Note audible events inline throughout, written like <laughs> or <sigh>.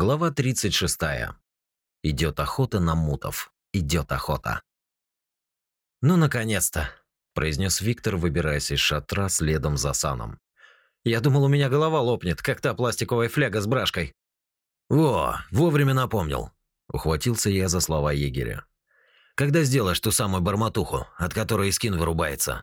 Глава 36. Идет охота на мутов. Идет охота. Ну, наконец-то, произнес Виктор, выбираясь из шатра следом за Саном. Я думал, у меня голова лопнет, как та пластиковая фляга с брашкой. Во, вовремя напомнил. Ухватился я за слова егеря. Когда сделаешь ту самую барматуху, от которой скин вырубается?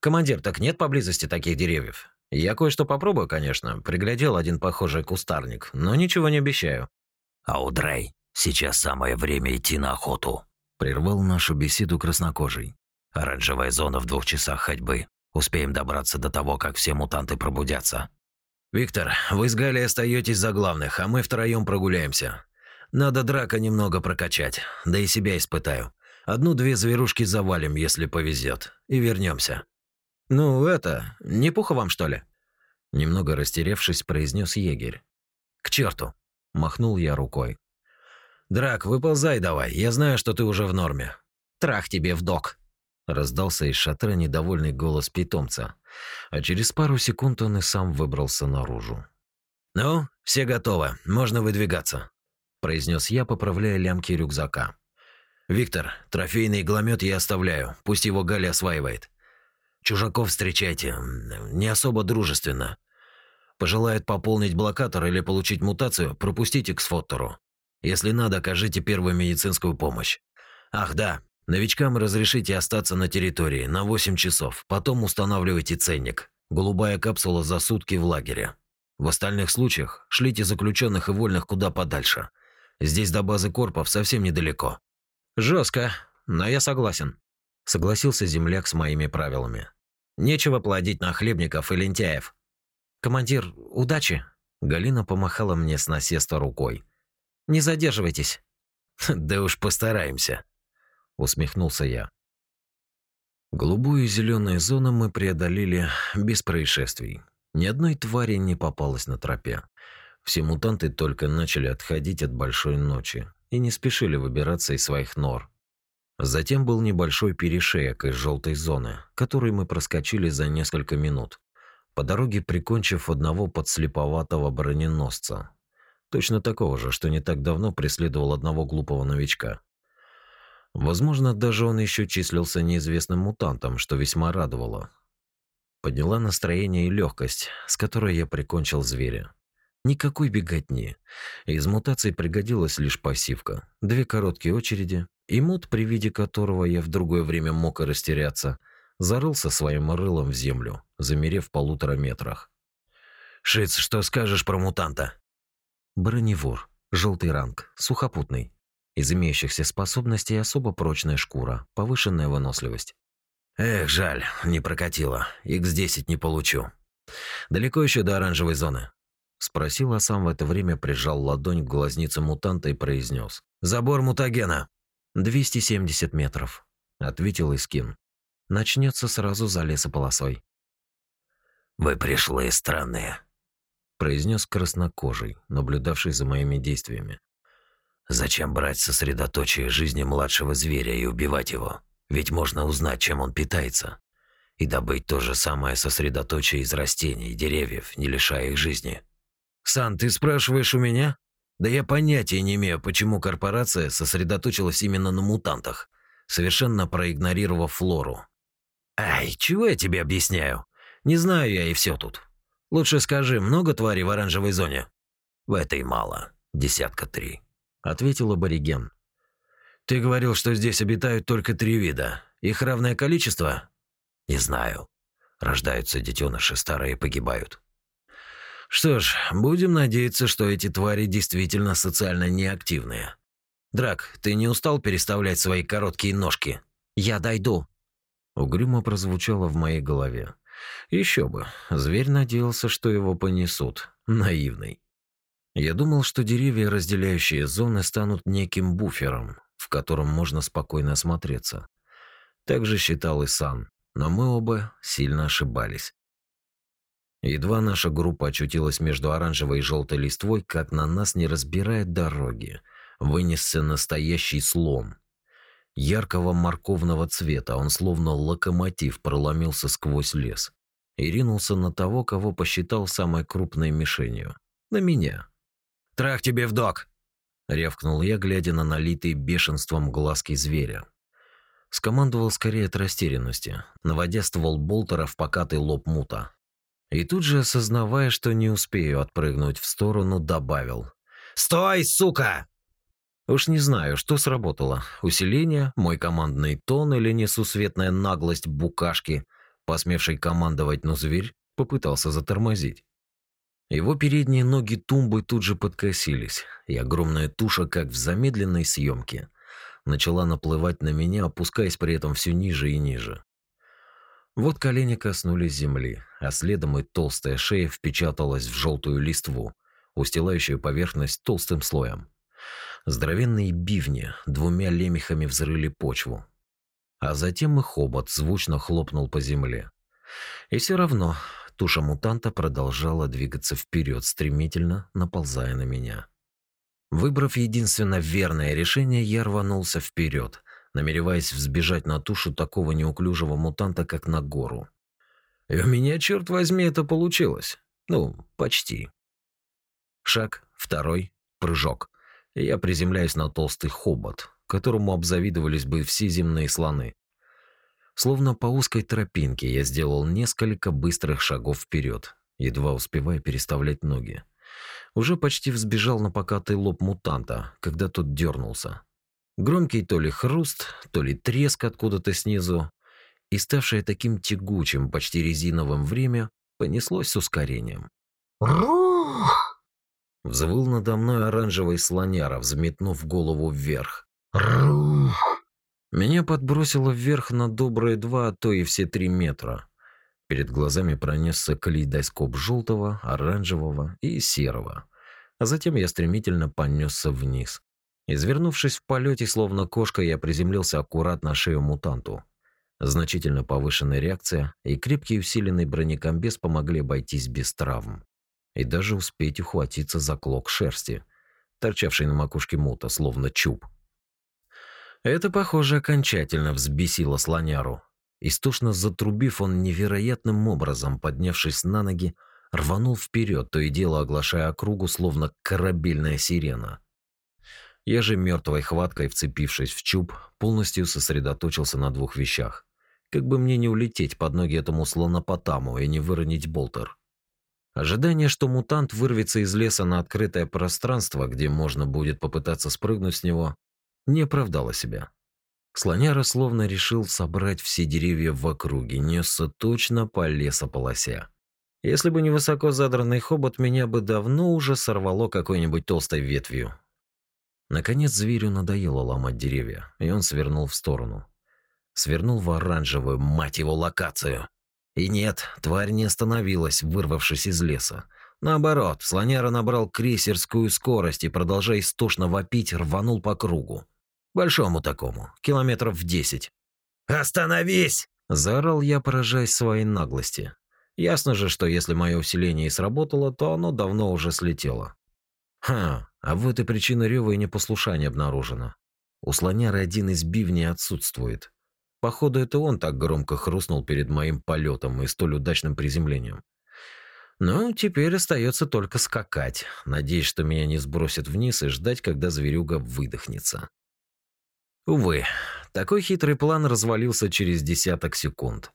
Командир, так нет поблизости таких деревьев. Я кое-что попробую, конечно. Приглядел один похожий кустарник, но ничего не обещаю. Аудрей, сейчас самое время идти на охоту. Прервал нашу беседу краснокожий. Оранжевая зона в двух часах ходьбы. Успеем добраться до того, как все мутанты пробудятся. Виктор, вы с Галей остаетесь за главных, а мы втроем прогуляемся. Надо драка немного прокачать, да и себя испытаю. Одну-две зверушки завалим, если повезет, и вернемся. «Ну, это, не пуха вам, что ли?» Немного растерявшись, произнес егерь. «К черту!» – махнул я рукой. «Драк, выползай давай, я знаю, что ты уже в норме». «Трах тебе в док!» – раздался из шатра недовольный голос питомца, а через пару секунд он и сам выбрался наружу. «Ну, все готовы, можно выдвигаться», – произнес я, поправляя лямки рюкзака. «Виктор, трофейный игломет я оставляю, пусть его Галя осваивает. Чужаков встречайте. Не особо дружественно. Пожелает пополнить блокатор или получить мутацию, пропустите к сфоттеру. Если надо, окажите первую медицинскую помощь. Ах да, новичкам разрешите остаться на территории на 8 часов. Потом устанавливайте ценник. Голубая капсула за сутки в лагере. В остальных случаях шлите заключенных и вольных куда подальше. Здесь до базы корпов совсем недалеко. Жестко, но я согласен. Согласился земляк с моими правилами. Нечего плодить нахлебников и лентяев. Командир, удачи. Галина помахала мне с насеста рукой. Не задерживайтесь. <laughs> Да уж постараемся, усмехнулся я. Голубую и зеленую зону мы преодолели без происшествий. Ни одной твари не попалось на тропе. Все мутанты только начали отходить от большой ночи и не спешили выбираться из своих нор. Затем был небольшой перешеек из желтой зоны, который мы проскочили за несколько минут, по дороге прикончив одного подслеповатого броненосца. Точно такого же, что не так давно преследовал одного глупого новичка. Возможно, даже он еще числился неизвестным мутантом, что весьма радовало. Подняла настроение и легкость, с которой я прикончил зверя. Никакой беготни. Из мутаций пригодилась лишь пассивка. Две короткие очереди, и мут, при виде которого я в другое время мог и растеряться, зарылся своим рылом в землю, замерев в полутора метрах. «Шиц, что скажешь про мутанта?» Броневор, желтый ранг, сухопутный. Из имеющихся способностей особо прочная шкура, повышенная выносливость. Эх, жаль, не прокатило. X10 не получу. Далеко еще до оранжевой зоны. Спросил, а сам в это время прижал ладонь к глазнице мутанта и произнес: «Забор мутагена!» «270 метров», — ответил Искин. «Начнется сразу за лесополосой». «Вы пришли странные», — произнес краснокожий, наблюдавший за моими действиями. «Зачем брать сосредоточие жизни младшего зверя и убивать его? Ведь можно узнать, чем он питается, и добыть то же самое сосредоточие из растений и деревьев, не лишая их жизни». «Сан, ты спрашиваешь у меня?» Да я понятия не имею, почему корпорация сосредоточилась именно на мутантах, совершенно проигнорировав флору. Ай, чего я тебе объясняю? Не знаю я и все тут. Лучше скажи, много тварей в оранжевой зоне? В этой мало, десятка три, ответил абориген. Ты говорил, что здесь обитают только три вида. Их равное количество? Не знаю. Рождаются детеныши, старые погибают. Что ж, будем надеяться, что эти твари действительно социально неактивные. Драк, ты не устал переставлять свои короткие ножки? Я дойду. Угрюмо прозвучало в моей голове. Еще бы, зверь надеялся, что его понесут. Наивный. Я думал, что деревья, разделяющие зоны, станут неким буфером, в котором можно спокойно осмотреться. Так же считал и Сан, но мы оба сильно ошибались. Едва наша группа очутилась между оранжевой и желтой листвой, как на нас, не разбирая дороги, вынесся настоящий слон. Яркого морковного цвета он словно локомотив проломился сквозь лес и ринулся на того, кого посчитал самой крупной мишенью. На меня. Трах тебе в док!» Рявкнул я, глядя на налитые бешенством глазки зверя. Скомандовал скорее от растерянности, наводя ствол болтера в покатый лоб мута. И тут же, осознавая, что не успею отпрыгнуть в сторону, добавил. «Стой, сука!» Уж не знаю, что сработало. Усиление, мой командный тон или несусветная наглость букашки, посмевшей командовать, но зверь попытался затормозить. Его передние ноги тумбы тут же подкосились, и огромная туша, как в замедленной съемке, начала наплывать на меня, опускаясь при этом все ниже и ниже. Вот колени коснулись земли, а следом и толстая шея впечаталась в желтую листву, устилающую поверхность толстым слоем. Здоровенные бивни двумя лемехами взрыли почву. А затем и хобот звучно хлопнул по земле. И все равно туша мутанта продолжала двигаться вперед, стремительно наползая на меня. Выбрав единственно верное решение, я рванулся вперед, намереваясь взбежать на тушу такого неуклюжего мутанта, как на гору. И у меня, черт возьми, это получилось. Ну, почти. Шаг, второй, прыжок и я приземляюсь на толстый хобот, которому обзавидовались бы все земные слоны. Словно по узкой тропинке я сделал несколько быстрых шагов вперед, едва успевая переставлять ноги. Уже почти взбежал на покатый лоб мутанта, когда тот дернулся. Громкий то ли хруст, то ли треск откуда-то снизу, и ставшее таким тягучим, почти резиновым время понеслось с ускорением. Взвыл надо мной оранжевый слоняра, взметнув голову вверх. Меня подбросило вверх на добрые два, а то и все три метра. Перед глазами пронесся калейдоскоп желтого, оранжевого и серого. А затем я стремительно понесся вниз. Извернувшись в полете, словно кошка, я приземлился аккуратно на шею мутанту. Значительно повышенная реакция и крепкий усиленный бронекомбез помогли обойтись без травм и даже успеть ухватиться за клок шерсти, торчавший на макушке мута, словно чуб. Это, похоже, окончательно взбесило слоняру. Истошно затрубив, он невероятным образом, поднявшись на ноги, рванул вперед, то и дело оглашая округу, словно корабельная сирена. Я же мертвой хваткой, вцепившись в чуб, полностью сосредоточился на двух вещах. Как бы мне не улететь под ноги этому слонопотаму и не выронить болтер. Ожидание, что мутант вырвется из леса на открытое пространство, где можно будет попытаться спрыгнуть с него, не оправдало себя. Слоняра словно решил собрать все деревья в округе, несся точно по лесополосе. Если бы не высоко задранный хобот, меня бы давно уже сорвало какой-нибудь толстой ветвью. Наконец зверю надоело ломать деревья, и он свернул в сторону. Свернул в оранжевую, мать его, локацию. И нет, тварь не остановилась, вырвавшись из леса. Наоборот, слоняра набрал крейсерскую скорость и, продолжая истошно вопить, рванул по кругу. Большому такому, километров в десять. «Остановись!» – заорал я, поражаясь своей наглости. Ясно же, что если мое усиление и сработало, то оно давно уже слетело. Ха, а вот и причина рева и непослушания обнаружена. У слоняры один из бивней отсутствует. Походу, это он так громко хрустнул перед моим полетом и столь удачным приземлением. Ну, теперь остается только скакать, надеясь, что меня не сбросят вниз и ждать, когда зверюга выдохнется. Увы, такой хитрый план развалился через десяток секунд.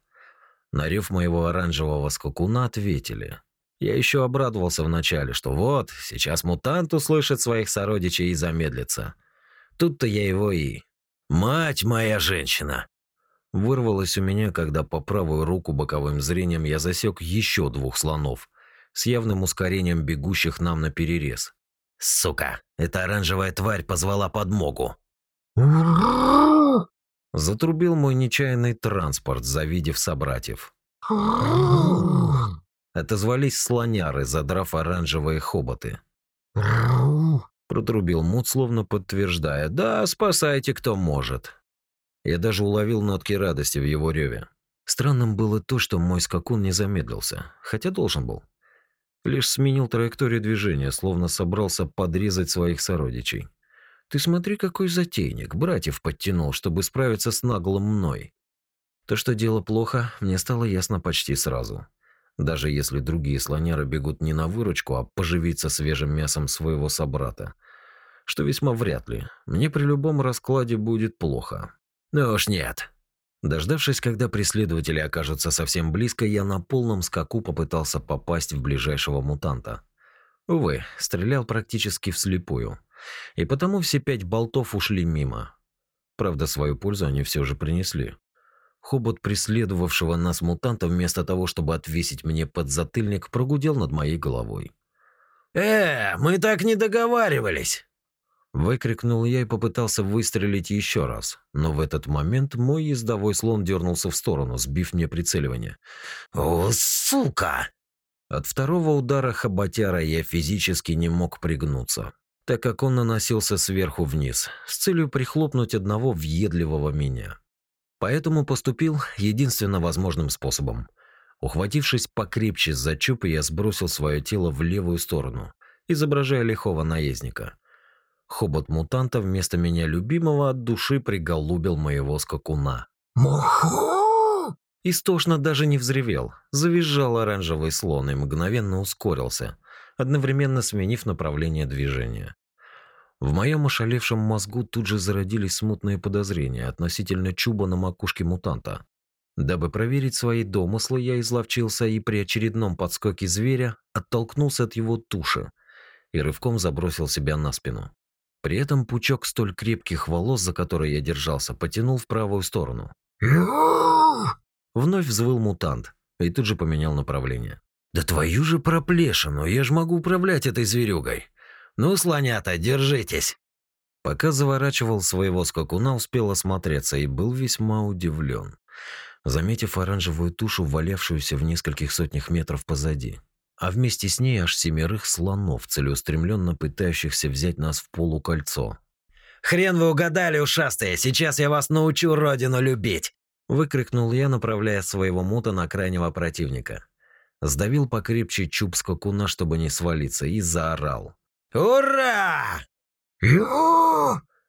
На рев моего оранжевого скакуна ответили. Я еще обрадовался вначале, что вот, сейчас мутант услышит своих сородичей и замедлится. Тут-то я его и... «Мать моя женщина!» Вырвалось у меня, когда по правую руку боковым зрением я засек еще двух слонов с явным ускорением бегущих нам на перерез. Сука, эта оранжевая тварь позвала подмогу. Затрубил мой нечаянный транспорт, завидев собратьев. Отозвались слоняры, задрав оранжевые хоботы. Протрубил мут, словно подтверждая: "Да, спасайте кто может". Я даже уловил нотки радости в его реве. Странным было то, что мой скакун не замедлился, хотя должен был. Лишь сменил траекторию движения, словно собрался подрезать своих сородичей. Ты смотри, какой затейник, братьев подтянул, чтобы справиться с наглым мной. То, что дело плохо, мне стало ясно почти сразу. Даже если другие слоняры бегут не на выручку, а поживиться свежим мясом своего собрата. Что весьма вряд ли. Мне при любом раскладе будет плохо. Ну уж нет. Дождавшись, когда преследователи окажутся совсем близко, я на полном скаку попытался попасть в ближайшего мутанта. Увы, стрелял практически вслепую. И потому все пять болтов ушли мимо. Правда, свою пользу они все же принесли. Хобот преследовавшего нас мутанта вместо того, чтобы отвесить мне подзатыльник, прогудел над моей головой. «Э, мы так не договаривались!» Выкрикнул я и попытался выстрелить еще раз, но в этот момент мой ездовой слон дернулся в сторону, сбив мне прицеливание. «О, сука!» От второго удара хоботяра я физически не мог пригнуться, так как он наносился сверху вниз, с целью прихлопнуть одного въедливого меня. Поэтому поступил единственно возможным способом. Ухватившись покрепче за чуб, я сбросил свое тело в левую сторону, изображая лихого наездника. Хобот мутанта вместо меня любимого от души приголубил моего скакуна. «Муху!» Истошно даже не взревел, завизжал оранжевый слон и мгновенно ускорился, одновременно сменив направление движения. В моем ошалевшем мозгу тут же зародились смутные подозрения относительно чуба на макушке мутанта. Дабы проверить свои домыслы, я изловчился и при очередном подскоке зверя оттолкнулся от его туши и рывком забросил себя на спину. При этом пучок столь крепких волос, за который я держался, потянул в правую сторону. Вновь взвыл мутант и тут же поменял направление. «Да твою же проплешину, я ж могу управлять этой зверюгой!» «Ну, слонята, держитесь!» Пока заворачивал своего скакуна, успел осмотреться и был весьма удивлен, заметив оранжевую тушу, валявшуюся в нескольких сотнях метров позади, а вместе с ней аж семерых слонов, целеустремленно пытающихся взять нас в полукольцо. «Хрен вы угадали, ушастые! Сейчас я вас научу родину любить!» Выкрикнул я, направляя своего мута на крайнего противника. Сдавил покрепче чуб скакуна, чтобы не свалиться, и заорал. «Ура!»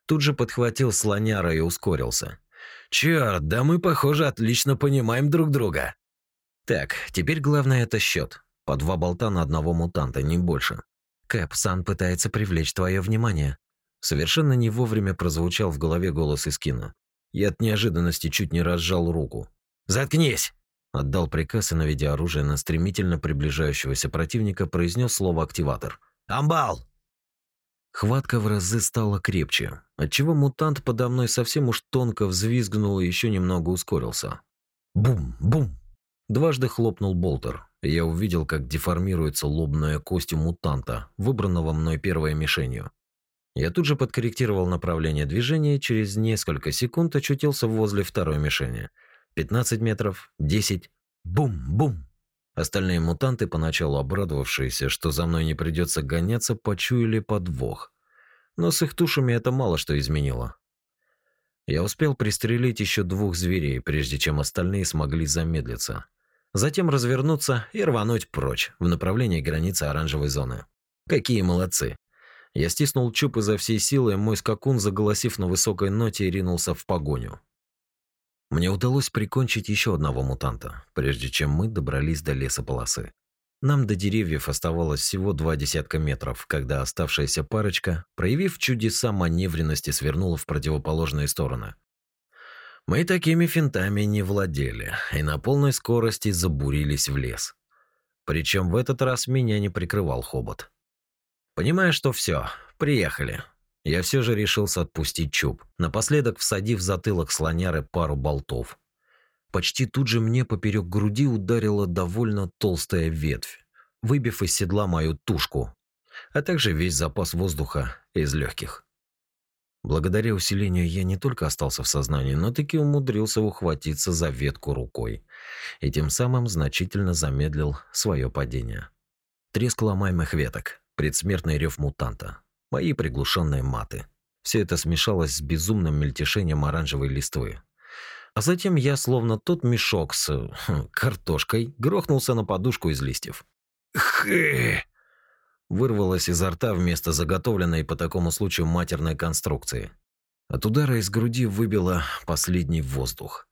Тут же подхватил слоняра и ускорился. «Черт, да мы, похоже, отлично понимаем друг друга». Так, теперь главное это счет. По два болта на одного мутанта, не больше. Кэп, Сан пытается привлечь твое внимание. Совершенно не вовремя прозвучал в голове голос из кино. Я от неожиданности чуть не разжал руку. «Заткнись!» Отдал приказ и, наведя оружие на стремительно приближающегося противника, произнес слово «активатор». «Амбал!» Хватка в разы стала крепче, отчего мутант подо мной совсем уж тонко взвизгнул и еще немного ускорился. Бум, бум. Дважды хлопнул болтер, я увидел, как деформируется лобная кость у мутанта, выбранного мной первой мишенью. Я тут же подкорректировал направление движения и через несколько секунд очутился возле второй мишени. 15 метров, 10, бум-бум. Остальные мутанты, поначалу обрадовавшиеся, что за мной не придется гоняться, почуяли подвох. Но с их тушами это мало что изменило. Я успел пристрелить еще двух зверей, прежде чем остальные смогли замедлиться. Затем развернуться и рвануть прочь, в направлении границы оранжевой зоны. Какие молодцы! Я стиснул чуб изо всей силы, мой скакун, заголосив на высокой ноте, ринулся в погоню. Мне удалось прикончить еще одного мутанта, прежде чем мы добрались до лесополосы. Нам до деревьев оставалось всего два десятка метров, когда оставшаяся парочка, проявив чудеса маневренности, свернула в противоположные стороны. Мы такими финтами не владели и на полной скорости забурились в лес. Причем в этот раз меня не прикрывал хобот. Понимая, что все, приехали, я все же решился отпустить чуб, напоследок всадив в затылок слоняры пару болтов. Почти тут же мне поперек груди ударила довольно толстая ветвь, выбив из седла мою тушку, а также весь запас воздуха из легких. Благодаря усилению я не только остался в сознании, но таки умудрился ухватиться за ветку рукой и тем самым значительно замедлил свое падение. Треск ломаемых веток, предсмертный рев мутанта, мои приглушенные маты. Все это смешалось с безумным мельтешением оранжевой листвы. А затем я, словно тот мешок с хм, картошкой, грохнулся на подушку из листьев. Хы! Вырвалось изо рта вместо заготовленной по такому случаю матерной конструкции. От удара из груди выбило последний воздух.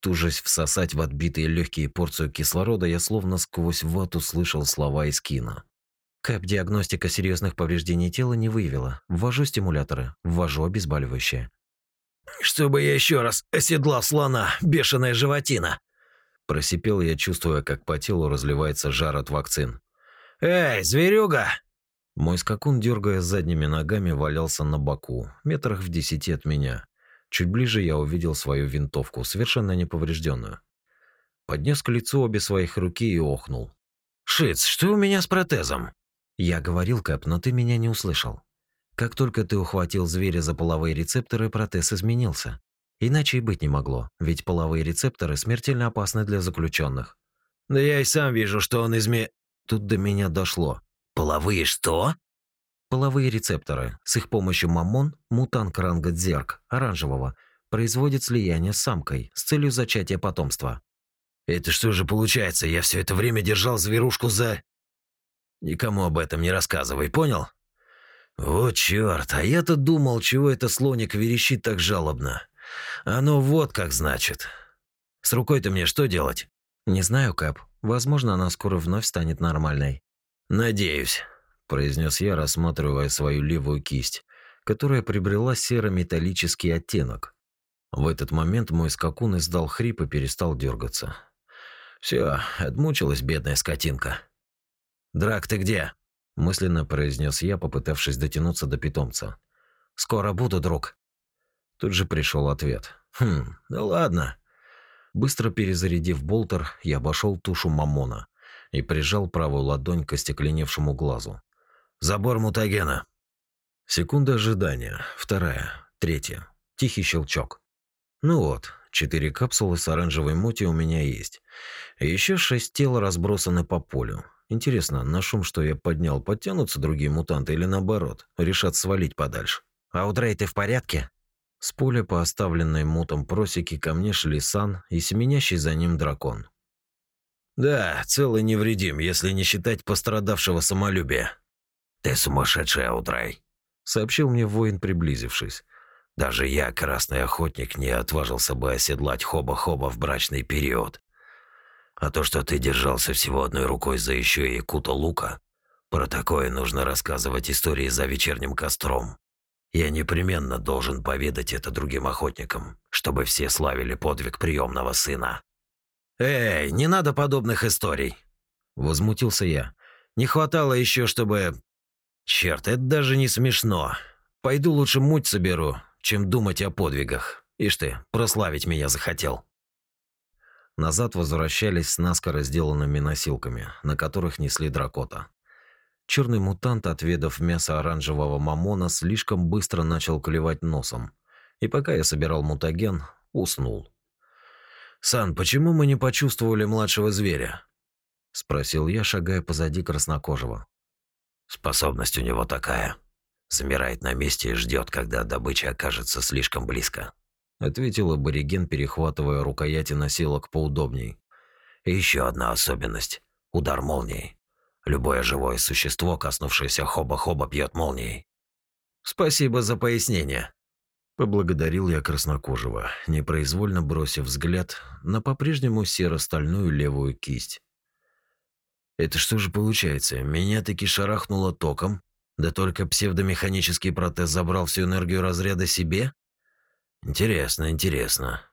Тужась всосать в отбитые легкие порцию кислорода, я словно сквозь вату слышал слова из кино. КЭП-диагностика серьезных повреждений тела не выявила. Ввожу стимуляторы, ввожу обезболивающее. «Чтобы я еще раз оседлал слона, бешеная животина!» Просипел я, чувствуя, как по телу разливается жар от вакцин. «Эй, зверюга!» Мой скакун, дергая задними ногами, валялся на боку, метрах в десяти от меня. Чуть ближе я увидел свою винтовку, совершенно неповрежденную. Поднес к лицу обе своих руки и охнул. «Шиц, что у меня с протезом?» Я говорил, Кэп, но ты меня не услышал. Как только ты ухватил зверя за половые рецепторы, протез изменился. Иначе и быть не могло, ведь половые рецепторы смертельно опасны для заключенных. Да я и сам вижу, что он изме... Тут до меня дошло. Половые что? Половые рецепторы. С их помощью маммон, мутант ранга дзерк, оранжевого, производит слияние с самкой с целью зачатия потомства. Это что же получается? Я все это время держал зверушку за... Никому об этом не рассказывай, понял? Вот черт, а я-то думал, чего это слоник верещит так жалобно. Ну вот как значит. С рукой-то мне что делать? Не знаю, Кэп. Возможно, она скоро вновь станет нормальной. Надеюсь, произнес я, рассматривая свою левую кисть, которая приобрела серо-металлический оттенок. В этот момент мой скакун издал хрип и перестал дергаться. Все, отмучилась бедная скотинка. «Драк, ты где?» – мысленно произнес я, попытавшись дотянуться до питомца. «Скоро буду, друг». Тут же пришел ответ. «Хм, да ладно». Быстро перезарядив болтер, я обошел тушу мамона и прижал правую ладонь к остекленевшему глазу. «Забор мутагена». Секунда ожидания. Вторая. Третья. Тихий щелчок. Ну вот, четыре капсулы с оранжевой мути у меня есть. Еще шесть тел разбросаны по полю. Интересно, на шум, что я поднял, подтянутся другие мутанты или наоборот, решат свалить подальше? «Аудрей, ты в порядке?» С поля по оставленной мутом просеке ко мне шли Сан и семенящий за ним дракон. «Да, целый невредим, если не считать пострадавшего самолюбия». «Ты сумасшедший, Аудрей», — сообщил мне воин, приблизившись. «Даже я, красный охотник, не отважился бы оседлать хоба-хоба в брачный период. А то, что ты держался всего одной рукой за еще и кута лука, про такое нужно рассказывать истории за вечерним костром. Я непременно должен поведать это другим охотникам, чтобы все славили подвиг приемного сына. Эй, не надо подобных историй, возмутился я. Не хватало еще, чтобы Черт, это даже не смешно. Пойду лучше муть соберу, чем думать о подвигах. Ишь ты, прославить меня захотел. Назад возвращались с наскоро сделанными носилками, на которых несли дракота. Черный мутант, отведав мясо оранжевого мамона, слишком быстро начал клевать носом. И пока я собирал мутаген, уснул. «Сан, почему мы не почувствовали младшего зверя?» – спросил я, шагая позади краснокожего. «Способность у него такая. Замирает на месте и ждет, когда добыча окажется слишком близко ответил абориген, перехватывая рукояти носилок поудобней. И еще одна особенность удар молнией. Любое живое существо, коснувшееся хоба-хоба, бьет молнией. Спасибо за пояснение. Поблагодарил я краснокожего, непроизвольно бросив взгляд на по-прежнему серо-стальную левую кисть. Это что же получается? Меня таки шарахнуло током, да только псевдомеханический протез забрал всю энергию разряда себе? Интересно, интересно.